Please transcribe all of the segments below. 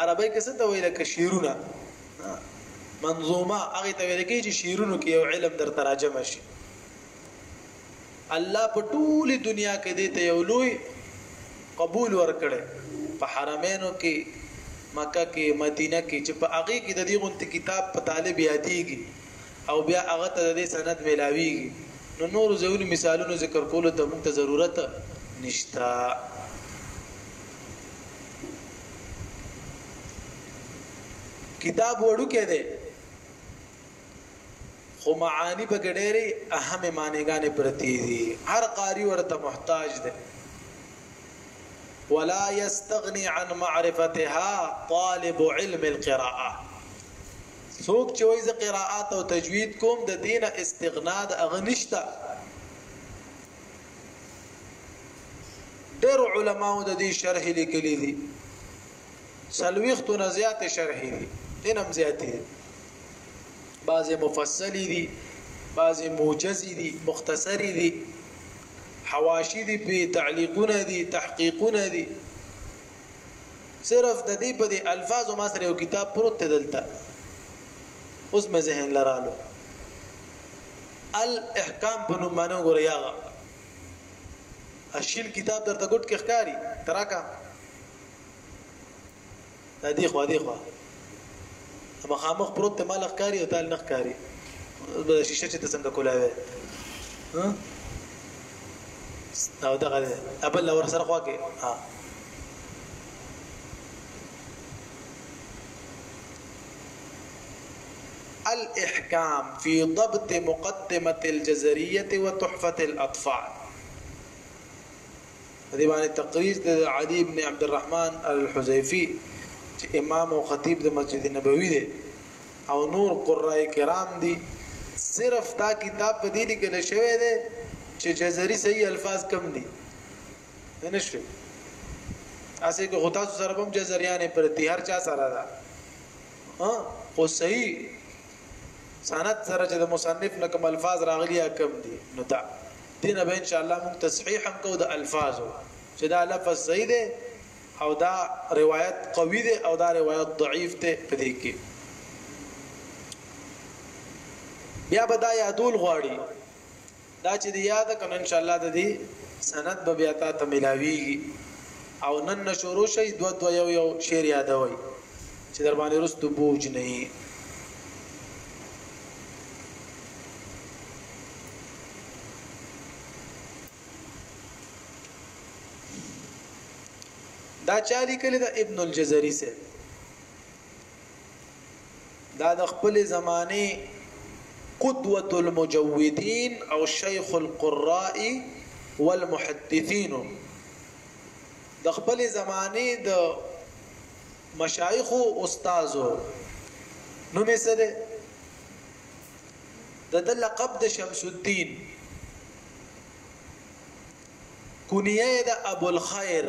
عربی کې څه ته ویل کې شعرونه منظومه هغه ته ویل کې چې شعرونو کې یو علم در تراجم شي الله په ټولي دنیا کې دې ته یو لوی قبول ورکړي په حرمینو کې مکه کې مدینه کې چې په هغه کې د دې غونتی کتاب په طالب یادېږي او بیا هغه ته د دې سند ملاويږي نو نور ځینو مثالونو ذکر کولو ته موږ ته ضرورت نشته کتاب وړوکی دی خو معانی په ګډېری اهم معنیګانې پرتی دي هر قاری ورته محتاج دی ولا يستغني عن معرفتها طالب علم القراءه څوک چې وایي زه قراءات او تجوید کوم د دینه استغنا د اغنشتا ډېر علماو د دې شرح لیکلي دي سلويختو نه زیات شرح دي انم زیات دي بعضي مفصلي دي بعضي موجزي دي مختصري دي حواشي دي په تعلیقونه دي تحقیقونه دي صرف د دې په دې الفاظو ما سره یو کتاب پروت دلته اوس مې ذهن لرالو الاحکام په نوم باندې وګوره یاغه اشین کتاب درته ګټ کې ښکاری تراکا دا دی خو دی خو مخامخ پروت ته مال ښکاری او تال نه ښکاری د شیشه چې څنګه کولاوي ها او دغه ابل اور سره خوا کې ها الاحکام فی ضبط مقدمة الجزریة و تحفة الاطفال په دې باندې تقریر د علی ابن عبد الرحمن الحذیفی چې امام او خطیب د مسجد نبوي دی او نور قرای کرام دي صرف دا کتاب په دې لیکل شوی دی چې جزري صحیح الفاظ کم دي نه شوي اسې که خو تاسو سره بم جزریانې پرتی هر چا سره ده ها خو صحیح سند سره چې د مصنف نه کوم الفاظ راغلي یا کم دي نو دا دینه به ان شاء الله موږ تصحیح هم کو د الفاظو چې دا لفظ صحیح دی او دا روایت قوی دی او دا روایت ضعیف دی په دې کې بیا به دا یادول غواړي دا چې دی یاد کنه ان شاء الله د دې سند به بیا تا ته ملاویږي او نن نشورو شي دو دو یو یو شعر یادوي چې در باندې رستو بوج نه یي دا چا لیکل د ابن الجزري سره دا د خپلې زمانې قدوة المجودین او شیخ القراء والمحدثین د خپلې زمانې د مشایخ او استادو نوم یې څه دی د د لقب د شمس الدین کنیه د ابو الخير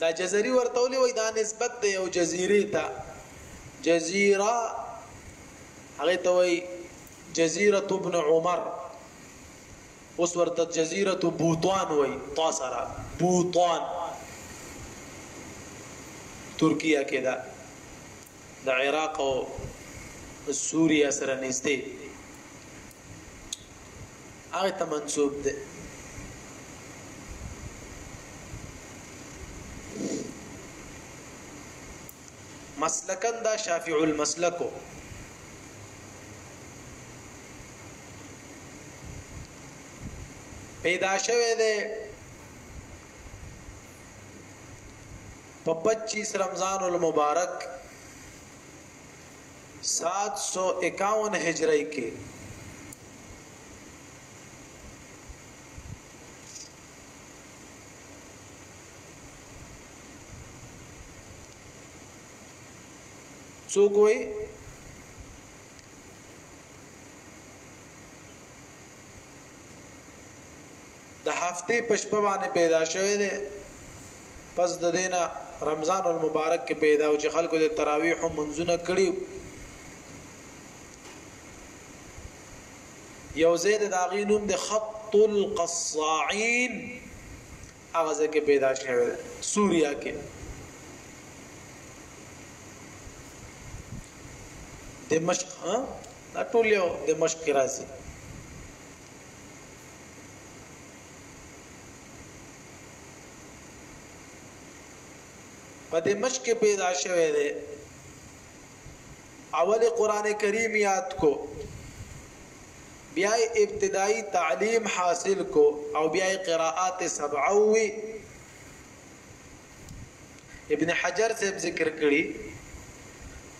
دا جزري ورته ولې وای دا نسبت دی یو جزيره ته جزيره هغه ته وای جزيره ابن عمر اوس ورته جزيره بوتوان وای طاسره بوتوان ترکیه کې ده د عراق او سوریا سره نږدې هغه ته منسوب دی مسلکن دا شافع المسلکو پیدا شوه دی په پچیس رمضان المبارک سات سو اکاون هجری کې څوک وایي د هفتې په شپه باندې پيدا شوی دی پس د دې نه رمضان المبارک کې پيدا او چې خلکو د تراویح منځونه کړي یو زید د هغې نوم د خط القصاعین هغه ځای کې پیدا شوی دی سوریا کې دمشق ها دا ټول یو دمشق کې راځي په دمشق کې پیدا شوی دی اول قران کریم یاد کو بیا ابتدایي تعلیم حاصل کو او بیا قراءات سبعه وی ابن حجر صاحب ذکر کړی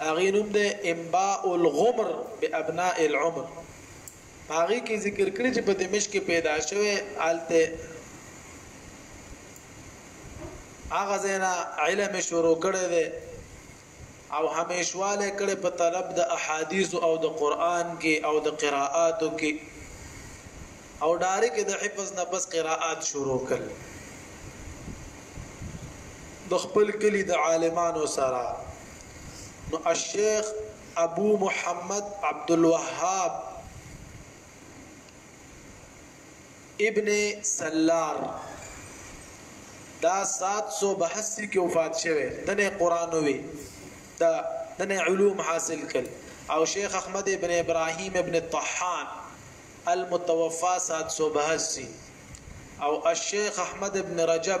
هغې نوم دی امباء الغمر بابناء العمر هغه کې ذکر کړی چې په دمشق کې پیدا شوه آلته هغه زینا علم شروع کړی دی او همیشواله کړي په طلب د احادیث او د قران کې او د قراءاتو کې او ډاري کې د حفظ نه پس قراءات شروع کړ د خپل کلی د عالمانو سره نو الشیخ ابو محمد عبدالوهاب ابن سلار دا 782 کې وفات شوه دنه قران وی دا دنه علوم حاصل کړ او شیخ احمد ابن ابراهیم ابن الطحان المتوفى 782 او الشیخ احمد ابن رجب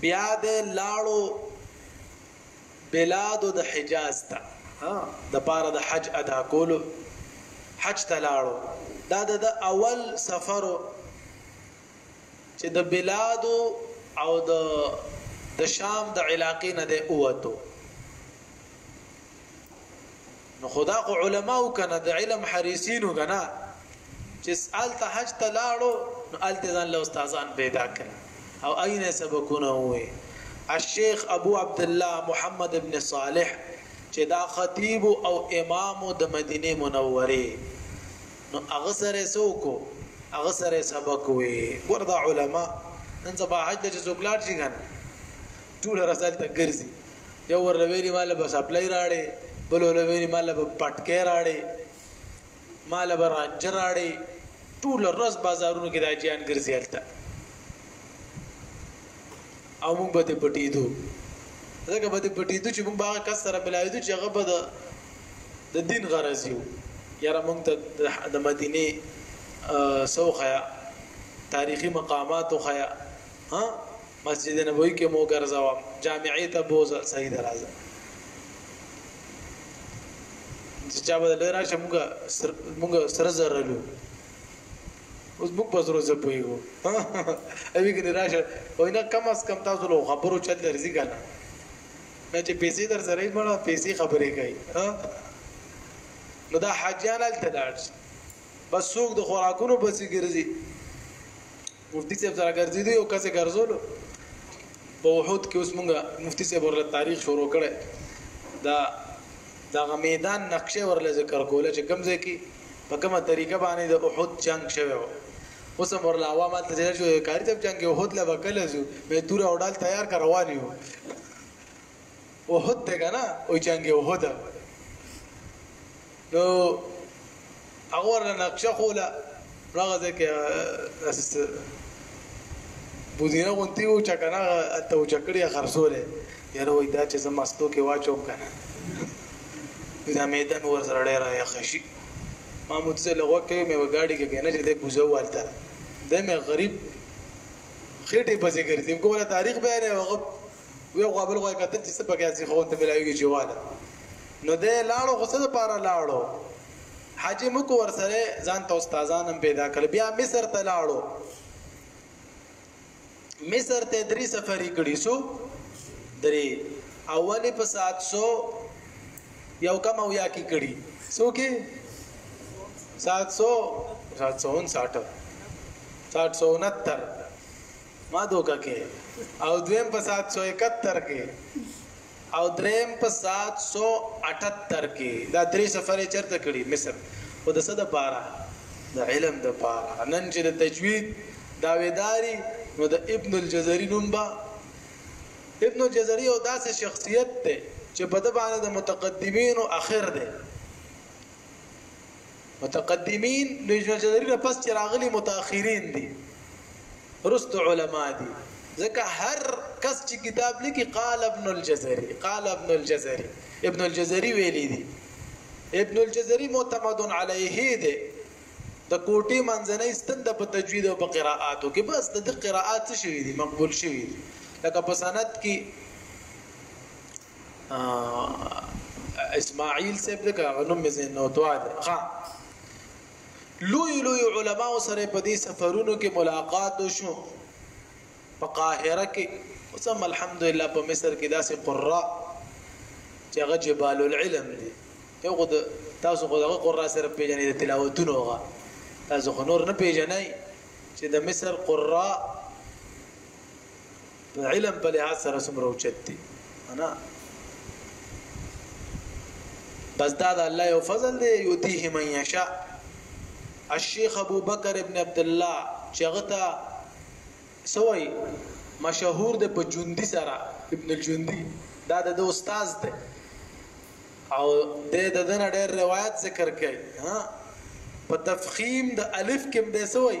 بیا د لاړو بلاد د حجاز ته ها د پاره د حج ادا کولو حج ته لاړو دا د اول سفر چې د بلاد او د د شام د علاقې نه د اوتو نو خدا خو علما او کنه د علم حریسین او کنه چې سال ته حج ته لاړو نو الته ځان له استادان پیدا کړ او اينه سبقونه وې الشيخ ابو عبد الله محمد ابن صالح چې دا خطیب او امام د مدینه منوره نو هغه سره سوکو هغه سره سبق وې وردا علما نن سبا حج ته څوک لاړ شي کنه ټول رسالت ګرځي یو ورله ویلي ماله به سپلای راړې بل ورله ویلي ماله به پټکې راړې ماله به رانج راړې ټول ورځ بازارونو کې راځيان ګرځي هلته او موږ به ته پټېدو ځکه به ته پټېدو چې موږ باغ کس سره ملایدو چې هغه به د دین غرض یو یاره موږ ته د مدینه سوخه تاریخي مقامات خو ها مسجد نبوي کې مو ګرځوم جامعې ته بوزل صحیح درازه چې چا به لرا چې موږ سر موږ سره زرلو اوس موږ په زرو زه پویو اوی کې راشه وای نه کم از کم تاسو له خبرو چل درځي کنه نه چې پیسې در سره یې مړه پیسې خبرې کوي نو دا حاجیان الته لاړ بس څوک د خوراکونو پسې ګرځي مفتی صاحب سره ګرځیدو یو کس ګرځولو په وحود کې اوس مونږه مفتی صاحب ورله تاریخ شروع کړي دا دغه میدان نقشه ورله ذکر کوله چې کوم ځای کې په کومه طریقه باندې د احد جنگ شوی و اوس هم ورله عوام ته ځل شو کاری ته جنگ احد لا وکړل زو مې تور او ډال تیار کروانیو احد ده کنه او جنگ احد نو هغه ورنه نقشه خوله هغه ځکه اساس بودینه غونتی و چې کنه ته و چکړی خرصوله یاره وای دا چې زما ستو کې واچوم کنه دا میدان ور سره ډیر یا خشي محمود سه لغوه کې مې وګاډي کې نه چې د کوزه والته د مې غریب خېټه پسې ګرځي کومه تاریخ بیان هغه یو غوا بل غوا کتل چې څه پکې اسی خو ته ملاویږي چې واده نو دې لاړو خو څه د پاره لاړو حاجی مکو ور سره ځان ته استادان هم پیدا کړ بیا مصر ته لاړو مصر ته درې سفرې کړې سو درې اولې په 700 یو کم او یا کې کړي سو کې 700 759 769 ما دوکه کې او دویم په 771 کې او دریم په 778 کې دا درې سفرې چرته کړي مصر او د صد پاره د علم د پاره نن چې د تجوید داویداری نو د ابن الجزري نوم با ابن الجزري او داسې شخصیت ته چې په د باندې د متقدمین او اخر دی متقدمین نو اجماع جزری نه پس چې راغلي متأخرین دي رست علما دي ځکه هر کس چې کتاب لیکي قال ابن الجزري قال ابن الجزري ابن الجزري ویلي دي ابن الجزري معتمد علیه دی د کوټي منځنۍ ستند په تجوید او په قراءاتو کې بس د قراءات شوی دي مقبول شوی دي لکه په سند کې اسماعیل صاحب دغه غنوم مې زین نو دوا ده ها لوی لوی علما سره په دې سفرونو کې ملاقات وشو په قاهره کې اوس هم الحمدلله په مصر کې داسې قرا چې هغه جبال العلم دي یو خو تاسو خو دغه قرا سره پیژنې د تلاوتونو هغه تاسو خو نور نه پیژنئ چې د مصر قرا په علم په لحاظ سره څومره اوچت دی انا بس دا د الله یو فضل دی یوتیه من یشاء الشیخ ابو بکر ابن عبد الله چغتا سوی مشهور د په جوندي سره ابن الجوندي دا د استاد دی او د د دنه ډېر روایت ذکر کوي ها په تفخیم د الف کې به سوی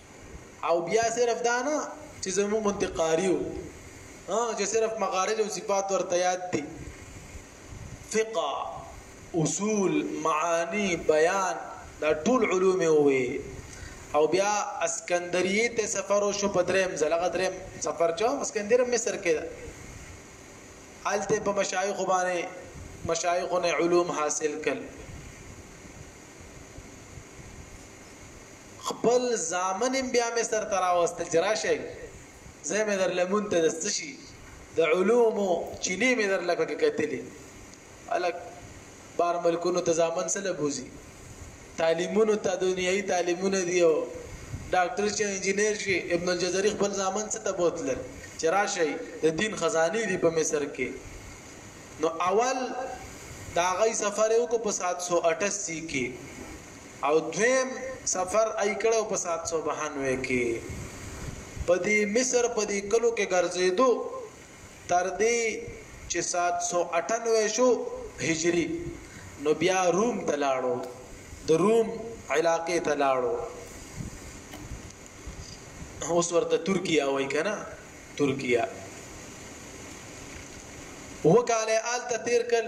او بیا صرف دا نه چې زموږ منتقاری وو ها چې صرف مغارج او صفات ورته یاد دي فقه اصول معانی بیان دا ټول علوم وي او بیا اسکندریه ته سفر شو په دریم زلغه دریم سفر چا اسکندریه مصر کې ده حالته په مشایخ باندې مشایخونه علوم حاصل کړ خپل زامن بیا مصر ته راوستل چې راشئ زه مې در لمون ته د څه شي د علومو چینې مې در لکه کې کتلې الک بار ملکونو ته ځامن سره بوزي تعلیمونو ته دنیوي تعلیمونه دی او ډاکټر چې انجینر شي ابن الجزري خپل ځامن څه ته بوتلل چې راشي د دین خزاني دی په مصر کې نو اول دا غي سفر یو کو په 788 کې او دویم سفر ای کړو په سات سو بهانوي کې په دې مصر په دې کلو کې ګرځېدو تر دې چې 798 شو هجری نو بیا روم ته لاړو د روم علاقې ته لاړو اوس ورته ترکیه وای کنه ترکیه وکاله آلته تیر کړ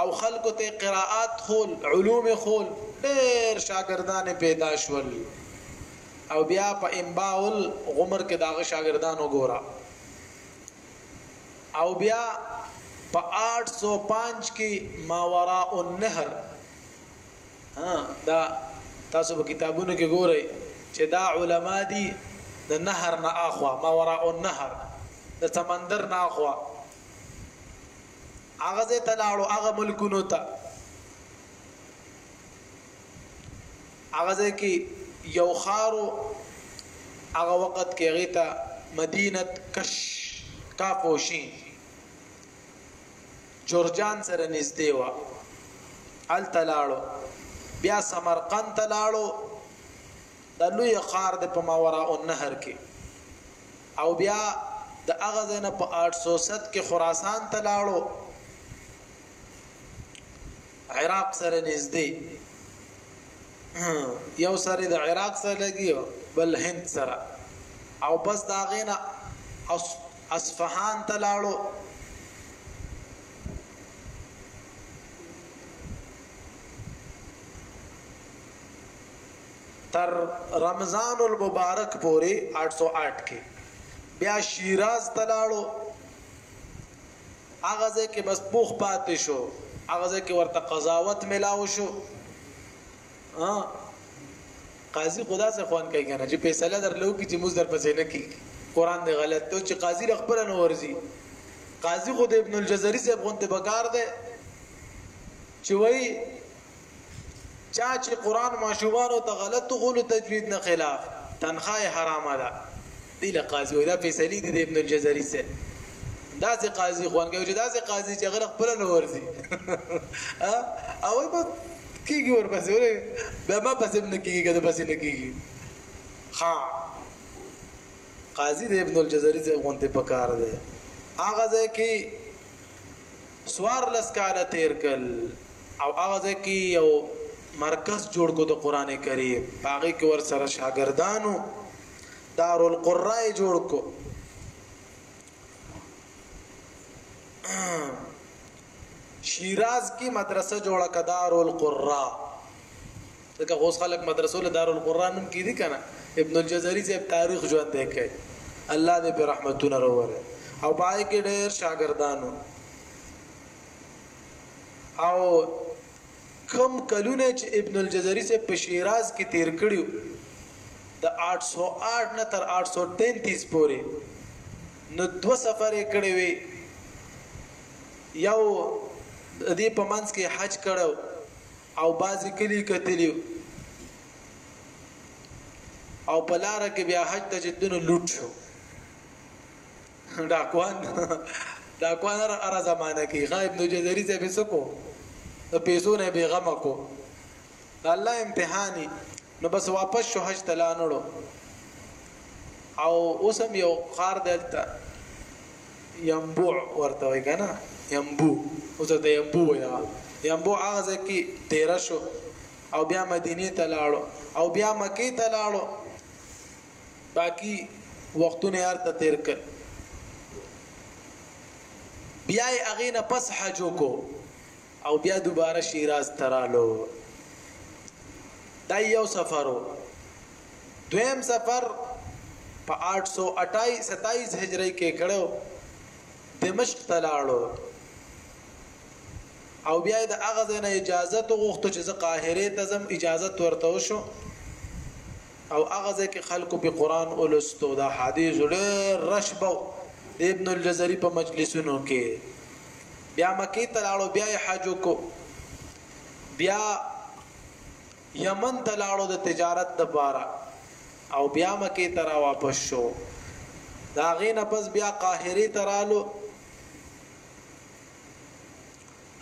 او خلکو ته قراءات خول علوم خول ډېر شاګردان پیدا شول او بیا په امباول غمر کې داغه شاګردان وګوره او بیا په 805 کې ماوراء النهر ها دا تاسو په کتابونو کې ګورئ چې دا علما دي د نهر نه اخوا ماوراء النهر د سمندر نه اخوا هغه ځای ته لاړو هغه ملکونو ته هغه ځای کې یو خارو هغه وخت کې هغه ته مدینه کش کافوشی جورجان سره نږدې و ال تلاړو بیا سمرقند تلاړو د لوی خار د په ماورا او نهر کې او بیا د هغه ځای نه په 807 کې خراسان ته لاړو عراق سره نږدې یو سره د عراق سره لګي بل هند سره او بس دا غینا اصفهان ته لاړو تر رمضان المبارک پورې 808 کې بیا شیراز ته لاړو هغه ځای کې بس پوخ پاتې شو هغه ځای کې ورته قضاوت ملاو شو ها قاضي خدا څخه خوان کوي کنه چې فیصله درلو کې چې موږ در پسې نه کی قران دی غلط ته چې قاضي خپل نه ورزي قاضي خود ابن الجزري صاحب غونته بکار دی چې وای چا چې قران ماشومانو ته غلط غول تجوید نه خلاف تنخواه حرامه ده دی له قاضي وای دا فیصله دي د ابن الجزري سره دا چې قاضي خوان کوي دا چې قاضي چې غلط خپل نه ورزي او په کیږي ورپسې ورې بیا ما پسې نه کیږي کده پسې نه کیږي ها قاضي د ابن الجزري ځای غونته پکار دی هغه ځای کې څوارلس کاله تېر کړل او هغه ځای کې یو مرکز جوړ کړو د قران کریم په هغه کې ور سره شاګردانو دارالقراء جوړ کو شیراز کی مدرسه جوړه کدار القرا ځکه خو اوس خلک مدرسو له دارالقرآن نوم ږدي که نه ابن الجزري صاحب تاریخ ژوندی کړی الله دې پرې رحمتونه راولی او په هغې کې ډېر شاګردان او کم کلونه چې ابن الجزري صاحب په شیراز کې تیر کړي د 808 نه تر 833 پورې نو دو سفرې کړې وي یو دې په منځ کې حج کړو او بعضې کلي کتلي او په لاره کې بیا حج ته چې تلونو لوټ شو ډاکوان ډاکوان هره زمانه کې ښه ابن جزري صاحب یې څه کو د پیسو نه بېغمه کو د الله امتحاني نو بس واپس شو حج ته لانړو او اوس هم یو ښار دی هلته ينبوع ورته وای کنه ينبو اوس ته ينبو وای ينبو هغه ځکه تیر شو او بیا مدینه ته لاړو او بیا مکه ته لاړو باقی وختونه هرته تیر کړ بیا یې هغه نه پس حج وکړو او بیا دوباره شیراز ترالو دا یو سفرو دویم سفر په 827 هجری کې کړو دمشق ته لاړو او بیا د هغه ځنه اجازه تو غوښته چې زه قاهره ته زم اجازه ورته وشو او هغه ځکه خلکو په قران ولستو دا حدیث ډېر رشبو ابن الجزري په مجلسونو کې بیا مکی ته لاړو بیا حج کو بیا یمن ته لاړو د تجارت د پاره او بیا مکه ته را واپس شو دا غینه پس بیا قاهره ته رالو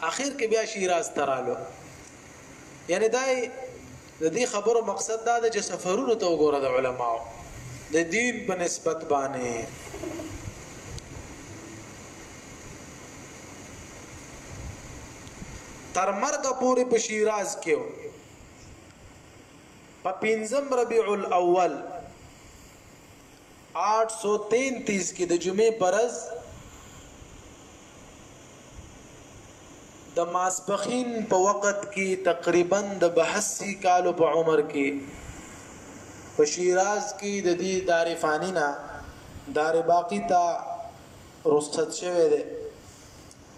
اخر کې بیا شیراز ته رالو یعنی دا د دې خبرو مقصد دا دی چې سفرونو ته وګوره د علماو د دین په نسبت باندې تر مرګ پورې په شیراز کې و په پنځم ربيع الاول 833 کې د جمعې پرز د ماسپخین په وخت کې تقریبا د 82 کالو په عمر کې په شیراز کې د دې دار فانی نه دار باقی ته رخصت شوه دی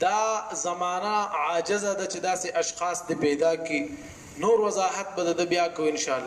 دا زمانه عاجزه ده چې داسې اشخاص دې پېدا کړي نور وضاحت به د ده بیا کوو انشاءالله.